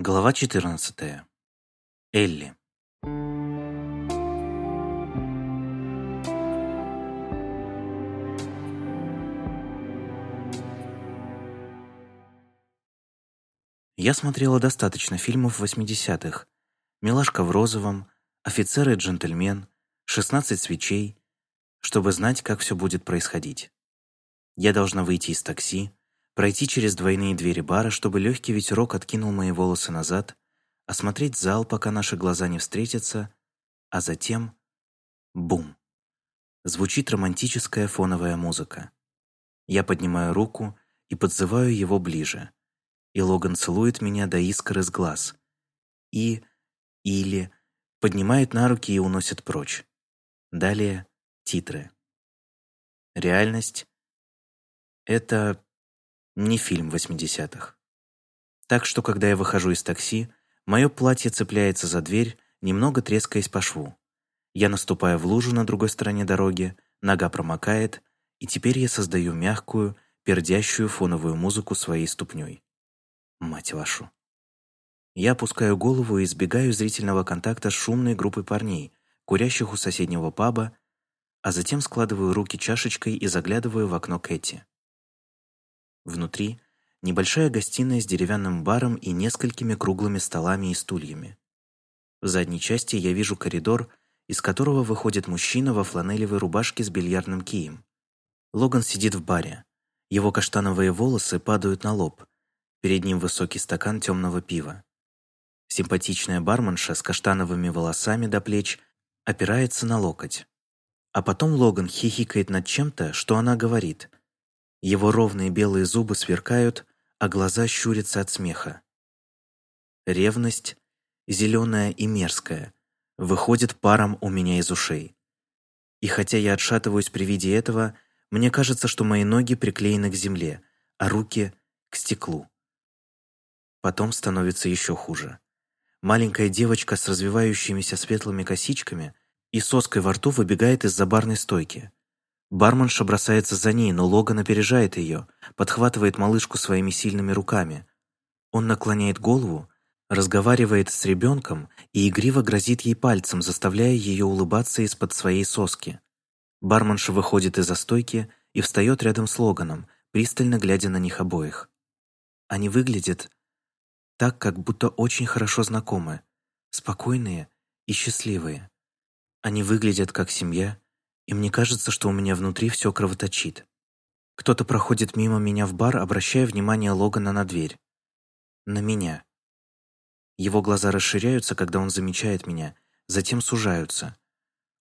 Глава 14. Элли. Я смотрела достаточно фильмов 80-х. «Милашка в розовом», «Офицер и джентльмен», «16 свечей», чтобы знать, как все будет происходить. Я должна выйти из такси, пройти через двойные двери бара, чтобы легкий ветерок откинул мои волосы назад, осмотреть зал, пока наши глаза не встретятся, а затем — бум! Звучит романтическая фоновая музыка. Я поднимаю руку и подзываю его ближе, и Логан целует меня до искр из глаз. И, или, поднимает на руки и уносит прочь. Далее — титры. Реальность — это не фильм 80-х. Так что, когда я выхожу из такси, мое платье цепляется за дверь, немного трескаясь по шву. Я наступаю в лужу на другой стороне дороги, нога промокает, и теперь я создаю мягкую, пердящую фоновую музыку своей ступней. Мать вашу. Я опускаю голову и избегаю зрительного контакта с шумной группой парней, курящих у соседнего паба, а затем складываю руки чашечкой и заглядываю в окно Кэти. Внутри — небольшая гостиная с деревянным баром и несколькими круглыми столами и стульями. В задней части я вижу коридор, из которого выходит мужчина во фланелевой рубашке с бильярдным кием. Логан сидит в баре. Его каштановые волосы падают на лоб. Перед ним высокий стакан темного пива. Симпатичная барменша с каштановыми волосами до плеч опирается на локоть. А потом Логан хихикает над чем-то, что она говорит, его ровные белые зубы сверкают, а глаза щурятся от смеха. Ревность, зеленая и мерзкая, выходит паром у меня из ушей. И хотя я отшатываюсь при виде этого, мне кажется, что мои ноги приклеены к земле, а руки — к стеклу. Потом становится еще хуже. Маленькая девочка с развивающимися светлыми косичками и соской во рту выбегает из-за барной стойки. Барменша бросается за ней, но Логан опережает ее, подхватывает малышку своими сильными руками. Он наклоняет голову, разговаривает с ребенком и игриво грозит ей пальцем, заставляя ее улыбаться из-под своей соски. Барменша выходит из-за стойки и встает рядом с Логаном, пристально глядя на них обоих. Они выглядят так, как будто очень хорошо знакомы, спокойные и счастливые. Они выглядят как семья, и мне кажется, что у меня внутри все кровоточит. Кто-то проходит мимо меня в бар, обращая внимание Логана на дверь. На меня. Его глаза расширяются, когда он замечает меня, затем сужаются.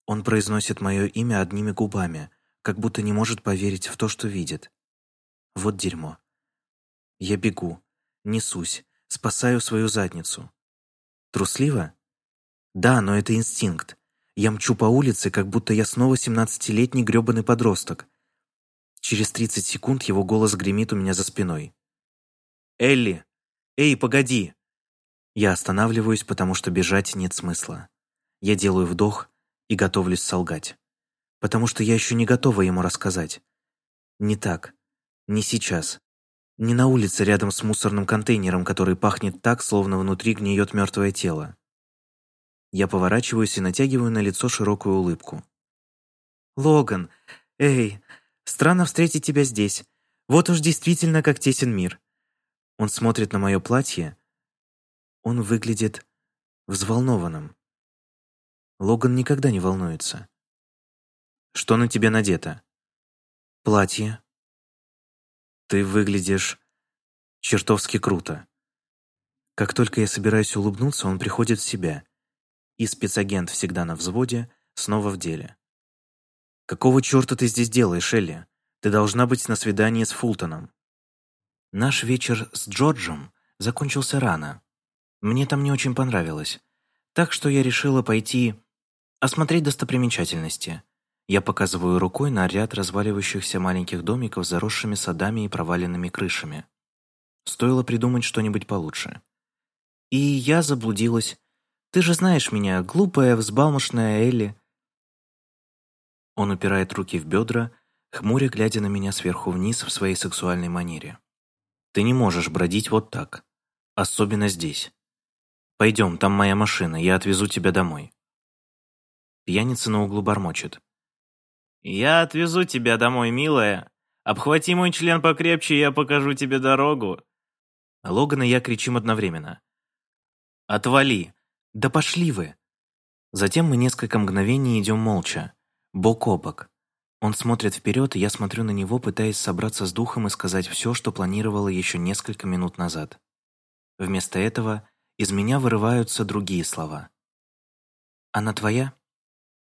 Он произносит мое имя одними губами, как будто не может поверить в то, что видит. Вот дерьмо. Я бегу, несусь, спасаю свою задницу. Трусливо? Да, но это инстинкт. Я мчу по улице, как будто я снова семнадцатилетний грёбаный подросток. Через тридцать секунд его голос гремит у меня за спиной. «Элли! Эй, погоди!» Я останавливаюсь, потому что бежать нет смысла. Я делаю вдох и готовлюсь солгать. Потому что я еще не готова ему рассказать. Не так. Не сейчас. Не на улице рядом с мусорным контейнером, который пахнет так, словно внутри гниет мертвое тело. Я поворачиваюсь и натягиваю на лицо широкую улыбку. «Логан! Эй! Странно встретить тебя здесь. Вот уж действительно как тесен мир». Он смотрит на мое платье. Он выглядит взволнованным. Логан никогда не волнуется. «Что на тебе надето?» «Платье». «Ты выглядишь чертовски круто». Как только я собираюсь улыбнуться, он приходит в себя и спецагент всегда на взводе, снова в деле. «Какого черта ты здесь делаешь, Элли? Ты должна быть на свидании с Фултоном». Наш вечер с Джорджем закончился рано. Мне там не очень понравилось. Так что я решила пойти осмотреть достопримечательности. Я показываю рукой на ряд разваливающихся маленьких домиков с заросшими садами и проваленными крышами. Стоило придумать что-нибудь получше. И я заблудилась ты же знаешь меня, глупая, взбалмошная Элли». Он упирает руки в бедра, хмуря, глядя на меня сверху вниз в своей сексуальной манере. «Ты не можешь бродить вот так. Особенно здесь. Пойдем, там моя машина, я отвезу тебя домой». Пьяница на углу бормочет. «Я отвезу тебя домой, милая. Обхвати мой член покрепче, я покажу тебе дорогу». Логан и я кричим одновременно. «Отвали! Да пошли вы!» Затем мы несколько мгновений идем молча, бок о бок. Он смотрит вперед, и я смотрю на него, пытаясь собраться с духом и сказать все, что планировала еще несколько минут назад. Вместо этого из меня вырываются другие слова. «Она твоя?»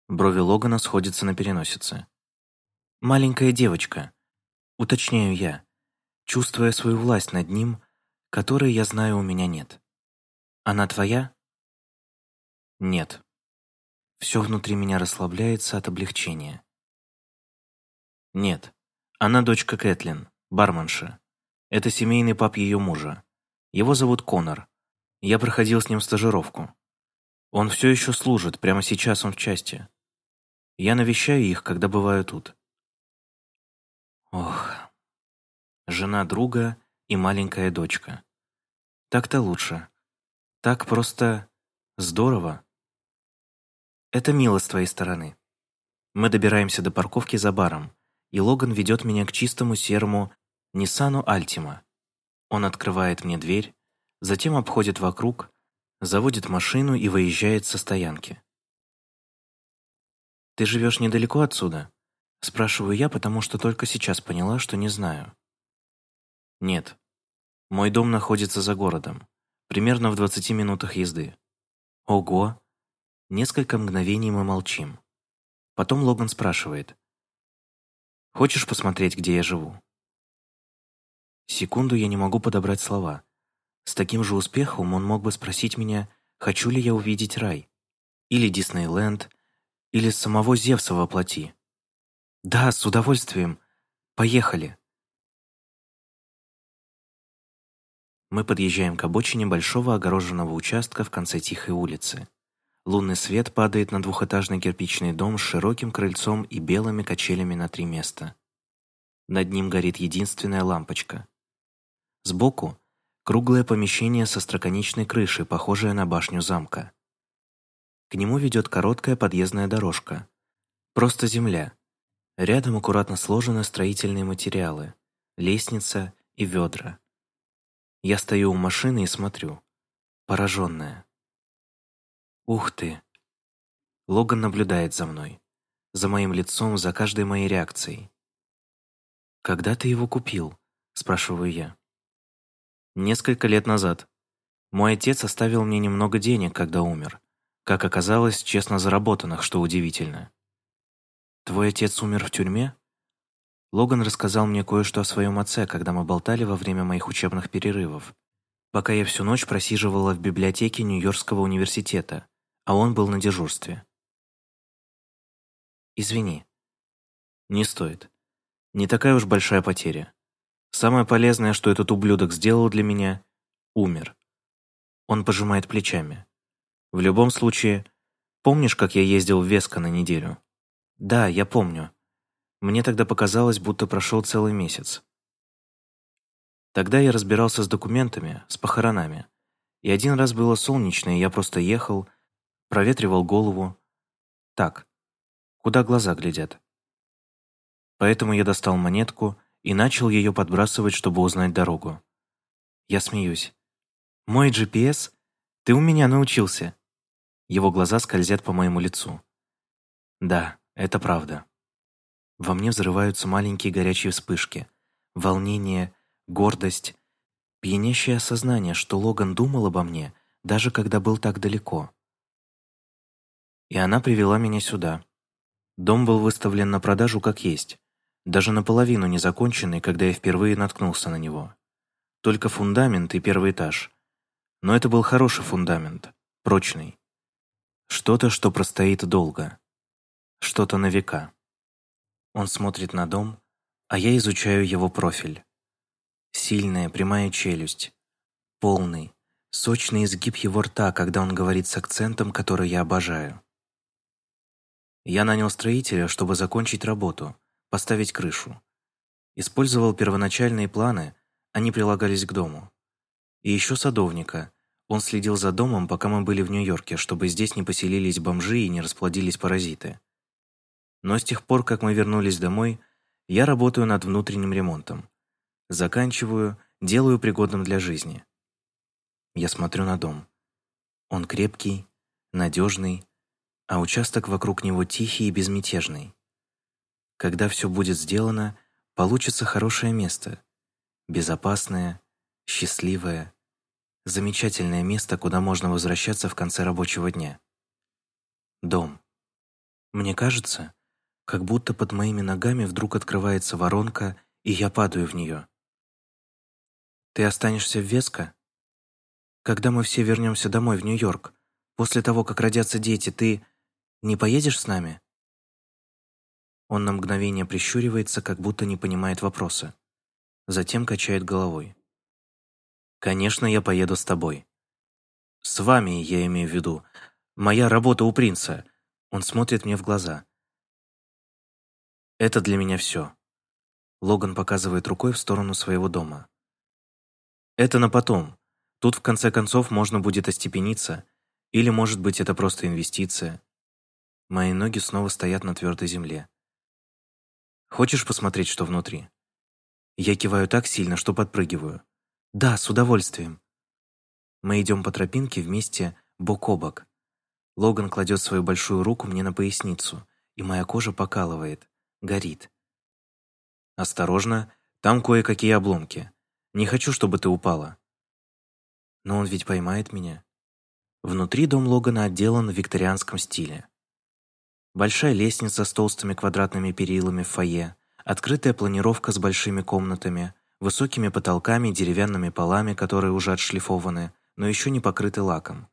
Брови Логана сходятся на переносице. «Маленькая девочка», — уточняю я, чувствуя свою власть над ним, которой, я знаю, у меня нет. «Она твоя?» «Нет». Все внутри меня расслабляется от облегчения. «Нет. Она дочка Кэтлин, барменша. Это семейный пап ее мужа. Его зовут Конор. Я проходил с ним стажировку. Он все еще служит, прямо сейчас он в части. Я навещаю их, когда бываю тут. Ох, жена друга и маленькая дочка. Так-то лучше. Так просто здорово. Это мило с твоей стороны. Мы добираемся до парковки за баром, и Логан ведет меня к чистому серому Ниссану Альтима. Он открывает мне дверь, затем обходит вокруг, заводит машину и выезжает со стоянки. «Ты живешь недалеко отсюда?» Спрашиваю я, потому что только сейчас поняла, что не знаю. «Нет. Мой дом находится за городом, примерно в 20 минутах езды». «Ого!» Несколько мгновений мы молчим. Потом Логан спрашивает. «Хочешь посмотреть, где я живу?» Секунду я не могу подобрать слова. С таким же успехом он мог бы спросить меня, хочу ли я увидеть рай. Или Диснейленд, или самого Зевса воплоти. Да, с удовольствием. Поехали. Мы подъезжаем к обочине большого огороженного участка в конце тихой улицы. Лунный свет падает на двухэтажный кирпичный дом с широким крыльцом и белыми качелями на три места. Над ним горит единственная лампочка. Сбоку — круглое помещение со строконечной крышей, похожее на башню замка. К нему ведет короткая подъездная дорожка. Просто земля. Рядом аккуратно сложены строительные материалы, лестница и ведра. Я стою у машины и смотрю, пораженная. Ух ты! Логан наблюдает за мной, за моим лицом, за каждой моей реакцией. «Когда ты его купил?» – спрашиваю я. «Несколько лет назад. Мой отец оставил мне немного денег, когда умер. Как оказалось, честно заработанных, что удивительно. «Твой отец умер в тюрьме?» Логан рассказал мне кое-что о своем отце, когда мы болтали во время моих учебных перерывов, пока я всю ночь просиживала в библиотеке Нью-Йоркского университета, а он был на дежурстве. «Извини». «Не стоит. Не такая уж большая потеря. Самое полезное, что этот ублюдок сделал для меня — умер». Он пожимает плечами. В любом случае, помнишь, как я ездил в Веско на неделю? Да, я помню. Мне тогда показалось, будто прошел целый месяц. Тогда я разбирался с документами, с похоронами. И один раз было солнечно, и я просто ехал, проветривал голову. Так, куда глаза глядят. Поэтому я достал монетку и начал ее подбрасывать, чтобы узнать дорогу. Я смеюсь. «Мой GPS? Ты у меня научился?» Его глаза скользят по моему лицу. Да, это правда. Во мне взрываются маленькие горячие вспышки. Волнение, гордость, пьянящее осознание, что Логан думал обо мне, даже когда был так далеко. И она привела меня сюда. Дом был выставлен на продажу как есть, даже наполовину не законченный, когда я впервые наткнулся на него. Только фундамент и первый этаж. Но это был хороший фундамент, прочный. Что-то, что простоит долго. Что-то на века. Он смотрит на дом, а я изучаю его профиль. Сильная прямая челюсть. Полный, сочный изгиб его рта, когда он говорит с акцентом, который я обожаю. Я нанял строителя, чтобы закончить работу, поставить крышу. Использовал первоначальные планы, они прилагались к дому. И еще садовника, Он следил за домом, пока мы были в Нью-Йорке, чтобы здесь не поселились бомжи и не расплодились паразиты. Но с тех пор, как мы вернулись домой, я работаю над внутренним ремонтом. Заканчиваю, делаю пригодным для жизни. Я смотрю на дом. Он крепкий, надежный, а участок вокруг него тихий и безмятежный. Когда все будет сделано, получится хорошее место. Безопасное, счастливое, замечательное место, куда можно возвращаться в конце рабочего дня. Дом. Мне кажется, как будто под моими ногами вдруг открывается воронка, и я падаю в нее. Ты останешься в Веско? Когда мы все вернемся домой в Нью-Йорк, после того, как родятся дети, ты не поедешь с нами?» Он на мгновение прищуривается, как будто не понимает вопроса. Затем качает головой. «Конечно, я поеду с тобой. С вами, я имею в виду. Моя работа у принца». Он смотрит мне в глаза. «Это для меня все». Логан показывает рукой в сторону своего дома. «Это на потом. Тут, в конце концов, можно будет остепениться. Или, может быть, это просто инвестиция. Мои ноги снова стоят на твердой земле. Хочешь посмотреть, что внутри? Я киваю так сильно, что подпрыгиваю. Да, с удовольствием. Мы идем по тропинке вместе, бок о бок. Логан кладет свою большую руку мне на поясницу, и моя кожа покалывает, горит. «Осторожно, там кое-какие обломки. Не хочу, чтобы ты упала». Но он ведь поймает меня. Внутри дом Логана отделан в викторианском стиле. Большая лестница с толстыми квадратными перилами в фойе, открытая планировка с большими комнатами, высокими потолками и деревянными полами, которые уже отшлифованы, но еще не покрыты лаком.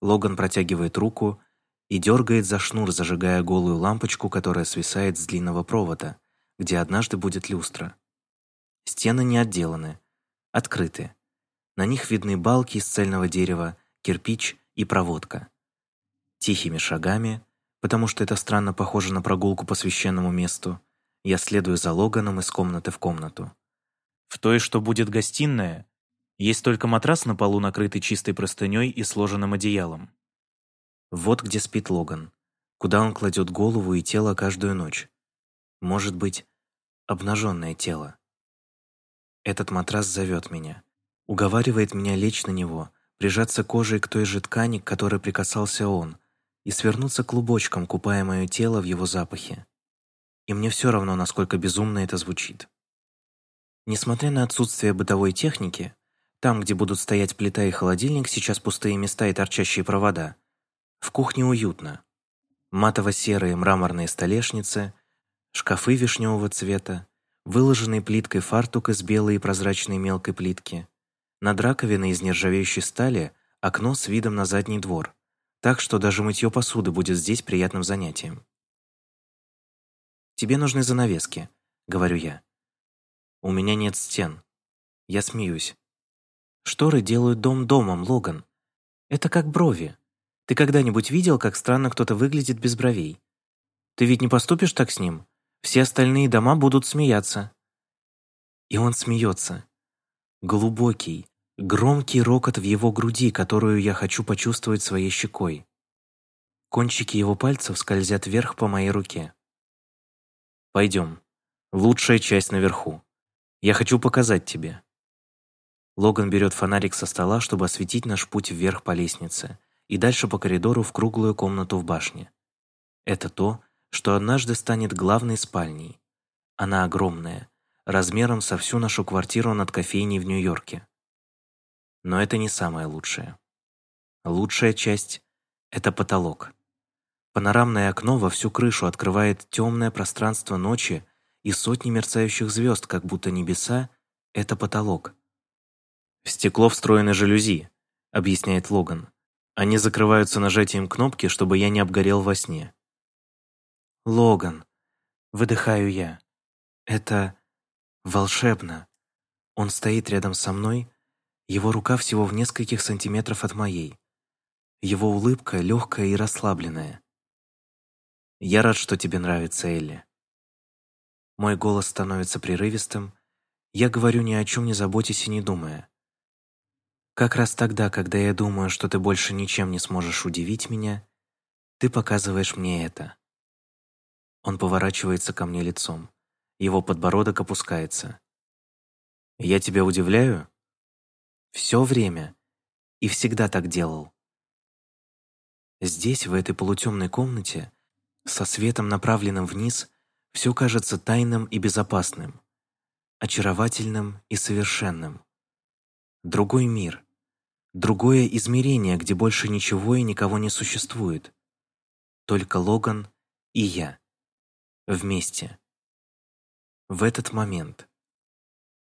Логан протягивает руку и дергает за шнур, зажигая голую лампочку, которая свисает с длинного провода, где однажды будет люстра. Стены не отделаны, открыты. На них видны балки из цельного дерева, кирпич и проводка. Тихими шагами потому что это странно похоже на прогулку по священному месту. Я следую за Логаном из комнаты в комнату. В той, что будет гостиная, есть только матрас на полу, накрытый чистой простыней и сложенным одеялом. Вот где спит Логан, куда он кладет голову и тело каждую ночь. Может быть, обнаженное тело. Этот матрас зовет меня, уговаривает меня лечь на него, прижаться кожей к той же ткани, к которой прикасался он, и свернуться клубочком, купая мое тело в его запахе. И мне все равно, насколько безумно это звучит. Несмотря на отсутствие бытовой техники, там, где будут стоять плита и холодильник, сейчас пустые места и торчащие провода, в кухне уютно. Матово-серые мраморные столешницы, шкафы вишневого цвета, выложенный плиткой фартук из белой и прозрачной мелкой плитки, над раковиной из нержавеющей стали окно с видом на задний двор, так что даже мытье посуды будет здесь приятным занятием. «Тебе нужны занавески», — говорю я. «У меня нет стен». Я смеюсь. «Шторы делают дом домом, Логан. Это как брови. Ты когда-нибудь видел, как странно кто-то выглядит без бровей? Ты ведь не поступишь так с ним? Все остальные дома будут смеяться». И он смеется. Глубокий, Громкий рокот в его груди, которую я хочу почувствовать своей щекой. Кончики его пальцев скользят вверх по моей руке. «Пойдем. Лучшая часть наверху. Я хочу показать тебе». Логан берет фонарик со стола, чтобы осветить наш путь вверх по лестнице и дальше по коридору в круглую комнату в башне. Это то, что однажды станет главной спальней. Она огромная, размером со всю нашу квартиру над кофейней в Нью-Йорке. Но это не самое лучшее. Лучшая часть — это потолок. Панорамное окно во всю крышу открывает темное пространство ночи и сотни мерцающих звезд, как будто небеса — это потолок. «В стекло встроены жалюзи», — объясняет Логан. «Они закрываются нажатием кнопки, чтобы я не обгорел во сне». «Логан», — выдыхаю я, — «это волшебно». Он стоит рядом со мной, его рука всего в нескольких сантиметров от моей. Его улыбка легкая и расслабленная. «Я рад, что тебе нравится, Элли». Мой голос становится прерывистым. Я говорю ни о чем не заботясь и не думая. Как раз тогда, когда я думаю, что ты больше ничем не сможешь удивить меня, ты показываешь мне это. Он поворачивается ко мне лицом. Его подбородок опускается. Я тебя удивляю? Все время. И всегда так делал. Здесь, в этой полутемной комнате, со светом, направленным вниз, все кажется тайным и безопасным, очаровательным и совершенным. Другой мир, другое измерение, где больше ничего и никого не существует. Только Логан и я. Вместе. В этот момент.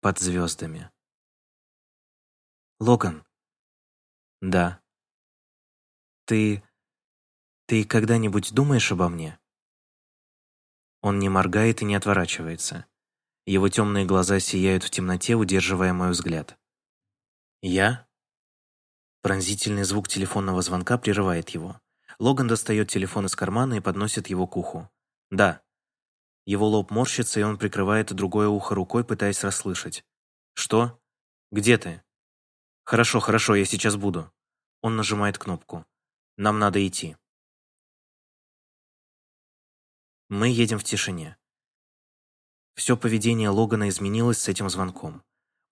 Под звездами. Логан. Да. Ты... Ты когда-нибудь думаешь обо мне? Он не моргает и не отворачивается. Его темные глаза сияют в темноте, удерживая мой взгляд. «Я?» Пронзительный звук телефонного звонка прерывает его. Логан достает телефон из кармана и подносит его к уху. «Да». Его лоб морщится, и он прикрывает другое ухо рукой, пытаясь расслышать. «Что? Где ты?» «Хорошо, хорошо, я сейчас буду». Он нажимает кнопку. «Нам надо идти». Мы едем в тишине. Все поведение Логана изменилось с этим звонком.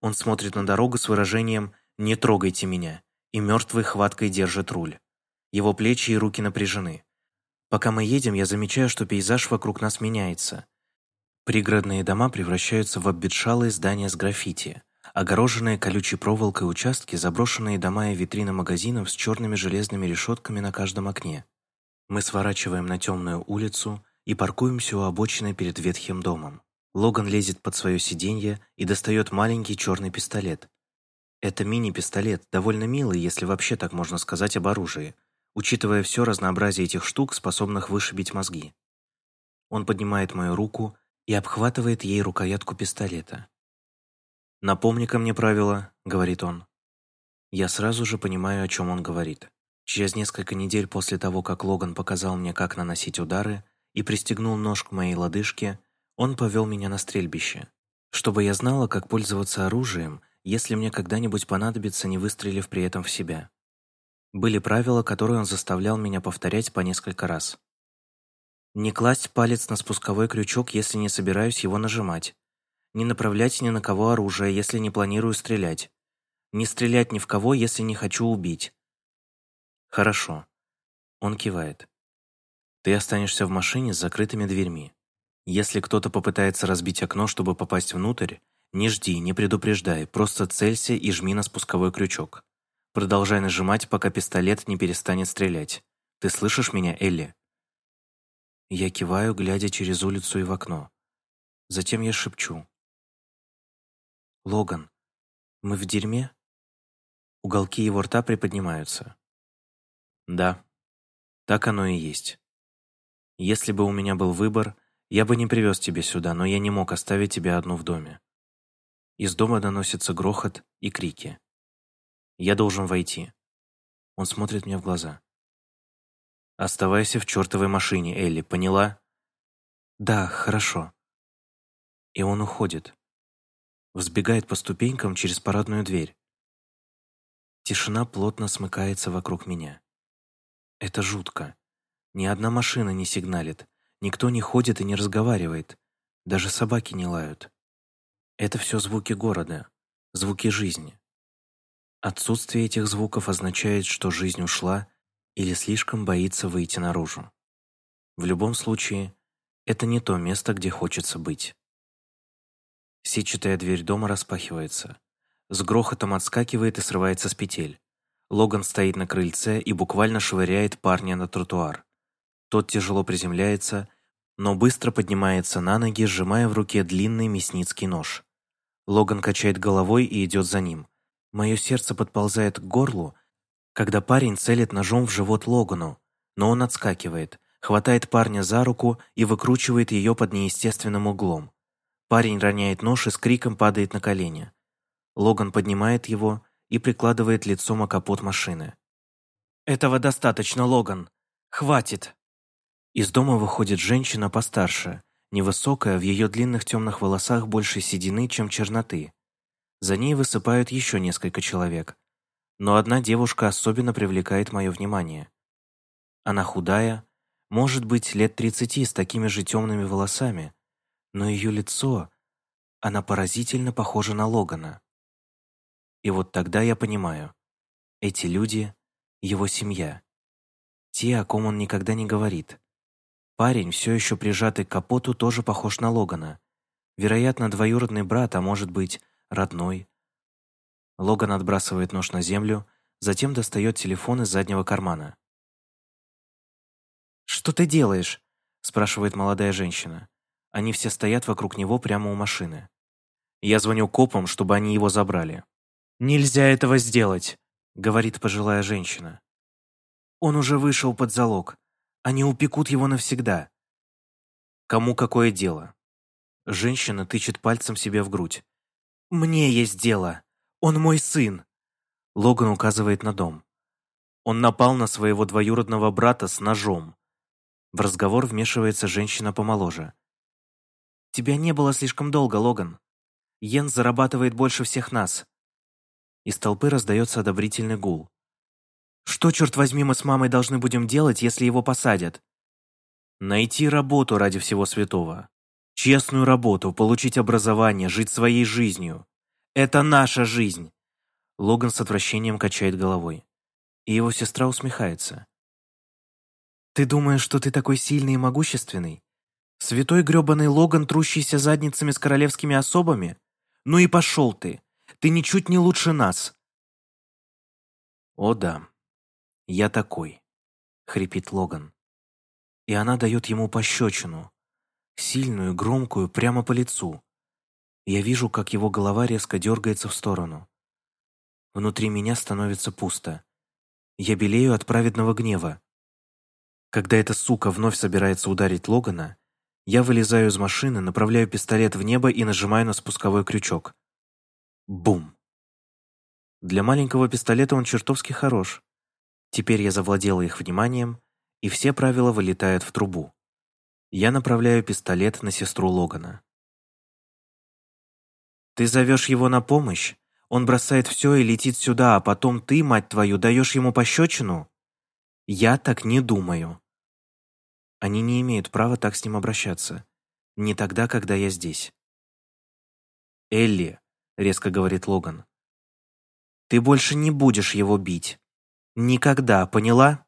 Он смотрит на дорогу с выражением «Не трогайте меня» и мертвой хваткой держит руль. Его плечи и руки напряжены. Пока мы едем, я замечаю, что пейзаж вокруг нас меняется. Пригородные дома превращаются в обветшалые здания с граффити, огороженные колючей проволокой участки, заброшенные дома и витрины магазинов с черными железными решетками на каждом окне. Мы сворачиваем на темную улицу и паркуемся у обочины перед ветхим домом. Логан лезет под свое сиденье и достает маленький черный пистолет. Это мини-пистолет, довольно милый, если вообще так можно сказать об оружии, учитывая все разнообразие этих штук, способных вышибить мозги. Он поднимает мою руку и обхватывает ей рукоятку пистолета. «Напомни-ка мне правила», — говорит он. Я сразу же понимаю, о чем он говорит. Через несколько недель после того, как Логан показал мне, как наносить удары, и пристегнул нож к моей лодыжке, он повел меня на стрельбище, чтобы я знала, как пользоваться оружием, если мне когда-нибудь понадобится, не выстрелив при этом в себя. Были правила, которые он заставлял меня повторять по несколько раз. Не класть палец на спусковой крючок, если не собираюсь его нажимать. Не направлять ни на кого оружие, если не планирую стрелять. Не стрелять ни в кого, если не хочу убить. Хорошо. Он кивает. Ты останешься в машине с закрытыми дверьми. Если кто-то попытается разбить окно, чтобы попасть внутрь, не жди, не предупреждай, просто целься и жми на спусковой крючок. Продолжай нажимать, пока пистолет не перестанет стрелять. Ты слышишь меня, Элли?» Я киваю, глядя через улицу и в окно. Затем я шепчу. «Логан, мы в дерьме?» Уголки его рта приподнимаются. «Да, так оно и есть. Если бы у меня был выбор, я бы не привез тебя сюда, но я не мог оставить тебя одну в доме. Из дома доносится грохот и крики. Я должен войти. Он смотрит мне в глаза. «Оставайся в чертовой машине, Элли, поняла?» «Да, хорошо». И он уходит. Взбегает по ступенькам через парадную дверь. Тишина плотно смыкается вокруг меня. Это жутко. Ни одна машина не сигналит, Никто не ходит и не разговаривает. Даже собаки не лают. Это все звуки города, звуки жизни. Отсутствие этих звуков означает, что жизнь ушла или слишком боится выйти наружу. В любом случае, это не то место, где хочется быть. Сетчатая дверь дома распахивается. С грохотом отскакивает и срывается с петель. Логан стоит на крыльце и буквально швыряет парня на тротуар. Тот тяжело приземляется, но быстро поднимается на ноги, сжимая в руке длинный мясницкий нож. Логан качает головой и идет за ним. Мое сердце подползает к горлу, когда парень целит ножом в живот Логану, но он отскакивает, хватает парня за руку и выкручивает ее под неестественным углом. Парень роняет нож и с криком падает на колени. Логан поднимает его и прикладывает лицом о капот машины. «Этого достаточно, Логан! Хватит!» Из дома выходит женщина постарше, невысокая, в ее длинных темных волосах больше седины, чем черноты. За ней высыпают еще несколько человек. Но одна девушка особенно привлекает мое внимание. Она худая, может быть, лет тридцати с такими же темными волосами, но ее лицо, она поразительно похожа на Логана. И вот тогда я понимаю, эти люди — его семья. Те, о ком он никогда не говорит. Парень, все еще прижатый к капоту, тоже похож на Логана. Вероятно, двоюродный брат, а может быть, родной. Логан отбрасывает нож на землю, затем достает телефон из заднего кармана. «Что ты делаешь?» — спрашивает молодая женщина. Они все стоят вокруг него прямо у машины. Я звоню копам, чтобы они его забрали. «Нельзя этого сделать», — говорит пожилая женщина. «Он уже вышел под залог. Они упекут его навсегда». «Кому какое дело?» Женщина тычет пальцем себе в грудь. «Мне есть дело. Он мой сын». Логан указывает на дом. Он напал на своего двоюродного брата с ножом. В разговор вмешивается женщина помоложе. «Тебя не было слишком долго, Логан. Йен зарабатывает больше всех нас». Из толпы раздается одобрительный гул. «Что, черт возьми, мы с мамой должны будем делать, если его посадят?» «Найти работу ради всего святого. Честную работу, получить образование, жить своей жизнью. Это наша жизнь!» Логан с отвращением качает головой. И его сестра усмехается. Ты думаешь, что ты такой сильный и могущественный? Святой грёбаный Логан, трущийся задницами с королевскими особами? Ну и пошел ты! Ты ничуть не лучше нас!» «О да, я такой», — хрипит Логан. И она дает ему пощечину, сильную, громкую, прямо по лицу. Я вижу, как его голова резко дергается в сторону. Внутри меня становится пусто. Я белею от праведного гнева. Когда эта сука вновь собирается ударить Логана, я вылезаю из машины, направляю пистолет в небо и нажимаю на спусковой крючок. Бум! Для маленького пистолета он чертовски хорош. Теперь я завладела их вниманием, и все правила вылетают в трубу. Я направляю пистолет на сестру Логана. «Ты зовешь его на помощь? Он бросает все и летит сюда, а потом ты, мать твою, даешь ему пощечину?» Я так не думаю. Они не имеют права так с ним обращаться. Не тогда, когда я здесь. «Элли», — резко говорит Логан, — «ты больше не будешь его бить. Никогда, поняла?»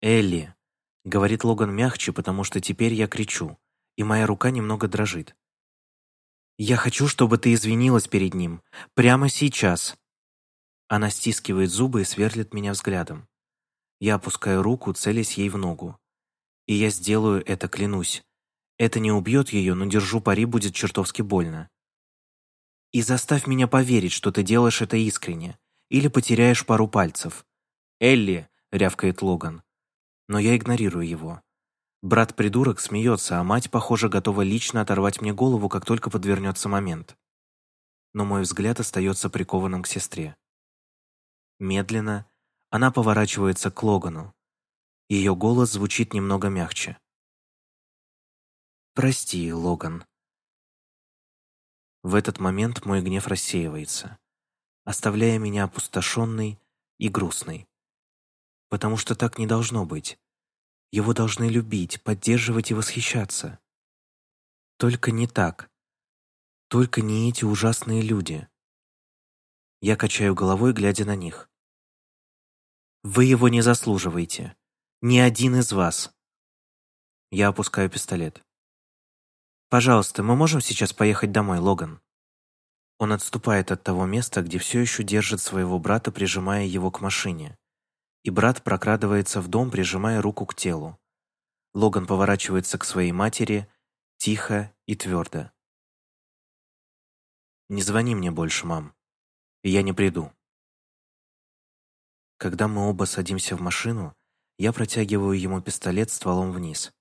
«Элли», — говорит Логан мягче, потому что теперь я кричу, и моя рука немного дрожит. «Я хочу, чтобы ты извинилась перед ним. Прямо сейчас». Она стискивает зубы и сверлит меня взглядом. Я опускаю руку, целясь ей в ногу. И я сделаю это, клянусь. Это не убьет ее, но держу пари, будет чертовски больно. И заставь меня поверить, что ты делаешь это искренне. Или потеряешь пару пальцев. «Элли!» — рявкает Логан. Но я игнорирую его. Брат-придурок смеется, а мать, похоже, готова лично оторвать мне голову, как только подвернется момент. Но мой взгляд остается прикованным к сестре. Медленно, она поворачивается к Логану. Ее голос звучит немного мягче. «Прости, Логан». В этот момент мой гнев рассеивается, оставляя меня опустошенной и грустной. Потому что так не должно быть. Его должны любить, поддерживать и восхищаться. Только не так. Только не эти ужасные люди. Я качаю головой, глядя на них. Вы его не заслуживаете. Ни один из вас. Я опускаю пистолет. Пожалуйста, мы можем сейчас поехать домой, Логан? Он отступает от того места, где все еще держит своего брата, прижимая его к машине. И брат прокрадывается в дом, прижимая руку к телу. Логан поворачивается к своей матери, тихо и твердо. «Не звони мне больше, мам. Я не приду». Когда мы оба садимся в машину, я протягиваю ему пистолет стволом вниз.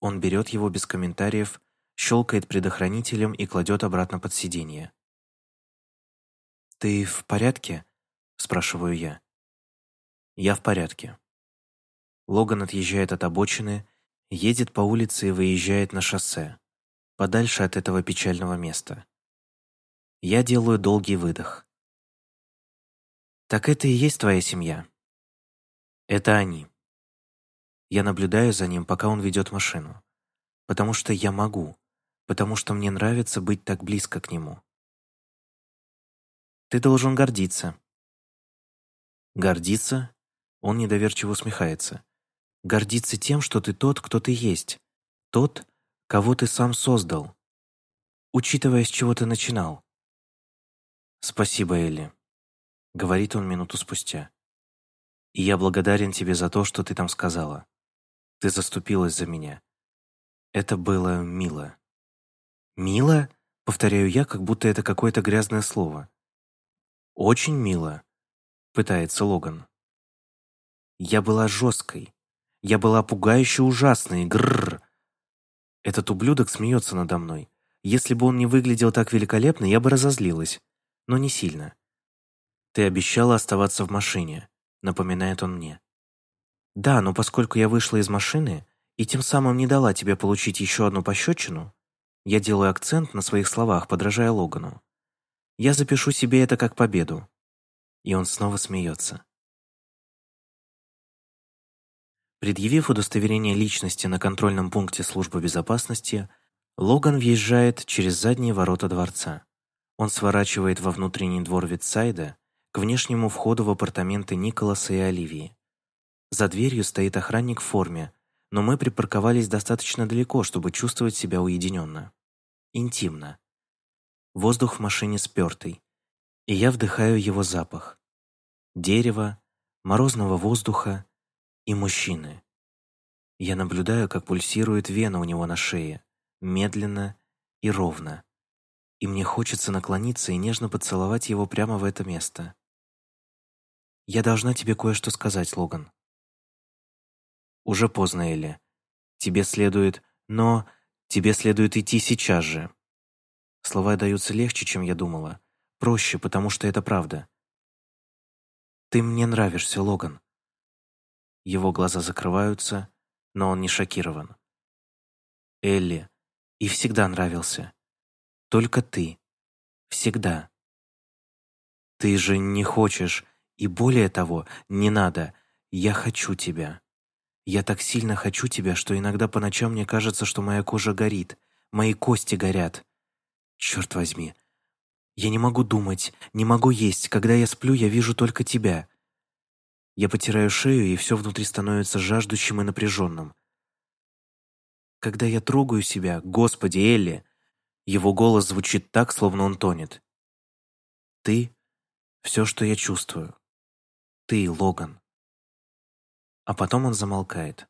Он берет его без комментариев, щелкает предохранителем и кладет обратно под сиденье. «Ты в порядке?» — спрашиваю я. «Я в порядке». Логан отъезжает от обочины, едет по улице и выезжает на шоссе, подальше от этого печального места. Я делаю долгий выдох. Так это и есть твоя семья. Это они. Я наблюдаю за ним, пока он ведет машину. Потому что я могу. Потому что мне нравится быть так близко к нему. Ты должен гордиться. Гордиться? Он недоверчиво усмехается. Гордиться тем, что ты тот, кто ты есть. Тот, кого ты сам создал. Учитывая, с чего ты начинал. Спасибо, Элли. Говорит он минуту спустя. И я благодарен тебе за то, что ты там сказала. Ты заступилась за меня. Это было мило. «Мило?» — повторяю я, как будто это какое-то грязное слово. «Очень мило», — пытается Логан. «Я была жесткой. Я была пугающе ужасной. Грррр. Этот ублюдок смеется надо мной. Если бы он не выглядел так великолепно, я бы разозлилась. Но не сильно. «Ты обещала оставаться в машине», — напоминает он мне. «Да, но поскольку я вышла из машины и тем самым не дала тебе получить еще одну пощечину, я делаю акцент на своих словах, подражая Логану. Я запишу себе это как победу». И он снова смеется. Предъявив удостоверение личности на контрольном пункте службы безопасности, Логан въезжает через задние ворота дворца. Он сворачивает во внутренний двор Витсайда к внешнему входу в апартаменты Николаса и Оливии. За дверью стоит охранник в форме, но мы припарковались достаточно далеко, чтобы чувствовать себя уединенно. Интимно. Воздух в машине спертый, и я вдыхаю его запах. Дерево, морозного воздуха и мужчины. Я наблюдаю, как пульсирует вена у него на шее, медленно и ровно. И мне хочется наклониться и нежно поцеловать его прямо в это место. «Я должна тебе кое-что сказать, Логан». «Уже поздно, Элли. Тебе следует... Но... Тебе следует идти сейчас же». Слова даются легче, чем я думала. Проще, потому что это правда. «Ты мне нравишься, Логан», его глаза закрываются, но он не шокирован. Элли. И всегда нравился. Только ты. Всегда. Ты же не хочешь, и более того, не надо. Я хочу тебя. Я так сильно хочу тебя, что иногда по ночам мне кажется, что моя кожа горит, мои кости горят. Черт возьми. Я не могу думать, не могу есть. Когда я сплю, я вижу только тебя. Я потираю шею, и все внутри становится жаждущим и напряженным. Когда я трогаю себя, Господи, Элли, его голос звучит так, словно он тонет. Ты — все, что я чувствую. Ты, Логан. А потом он замолкает.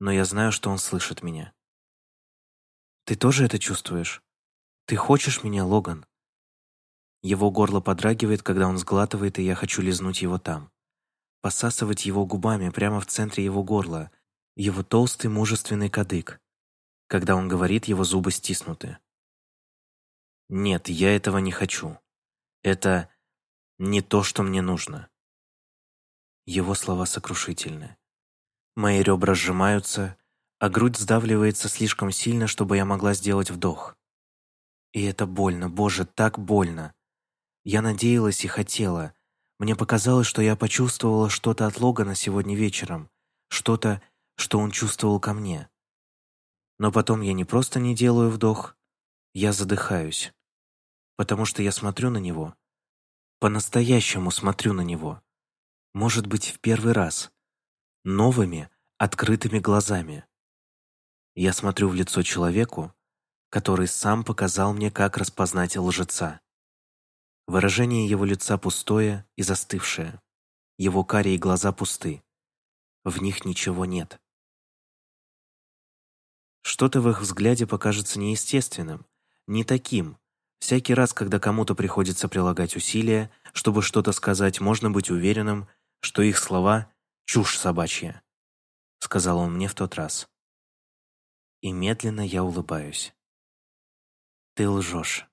Но я знаю, что он слышит меня. Ты тоже это чувствуешь? Ты хочешь меня, Логан? Его горло подрагивает, когда он сглатывает, и я хочу лизнуть его там посасывать его губами прямо в центре его горла, его толстый мужественный кадык. Когда он говорит, его зубы стиснуты. «Нет, я этого не хочу. Это не то, что мне нужно». Его слова сокрушительны. Мои ребра сжимаются, а грудь сдавливается слишком сильно, чтобы я могла сделать вдох. И это больно, Боже, так больно. Я надеялась и хотела, мне показалось, что я почувствовала что-то от Логана сегодня вечером, что-то, что он чувствовал ко мне. Но потом я не просто не делаю вдох, я задыхаюсь, потому что я смотрю на него, по-настоящему смотрю на него, может быть, в первый раз, новыми, открытыми глазами. Я смотрю в лицо человеку, который сам показал мне, как распознать лжеца. Выражение его лица пустое и застывшее. Его карие глаза пусты. В них ничего нет. Что-то в их взгляде покажется неестественным, не таким. Всякий раз, когда кому-то приходится прилагать усилия, чтобы что-то сказать, можно быть уверенным, что их слова — чушь собачья, — сказал он мне в тот раз. И медленно я улыбаюсь. Ты лжешь.